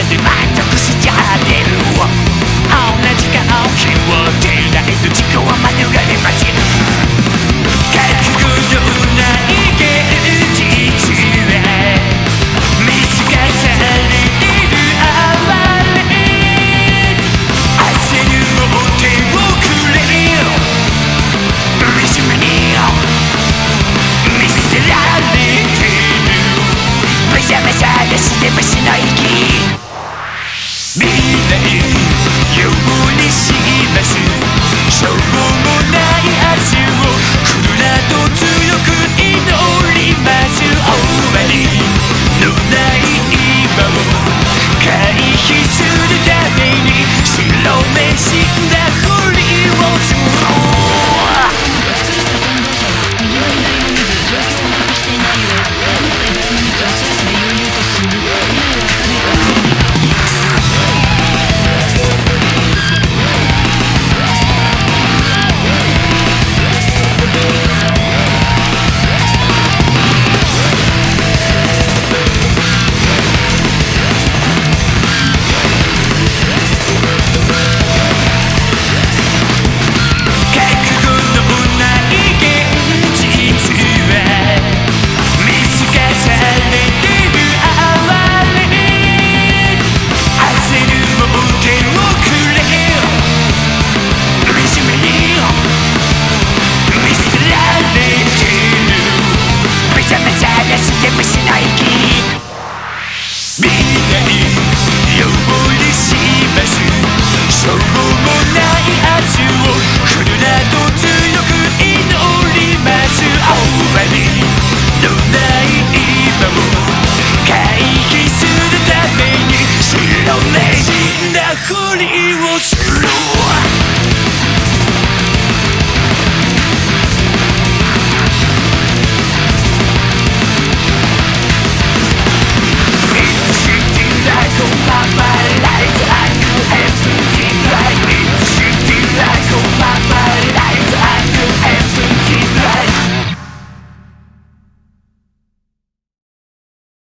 As you might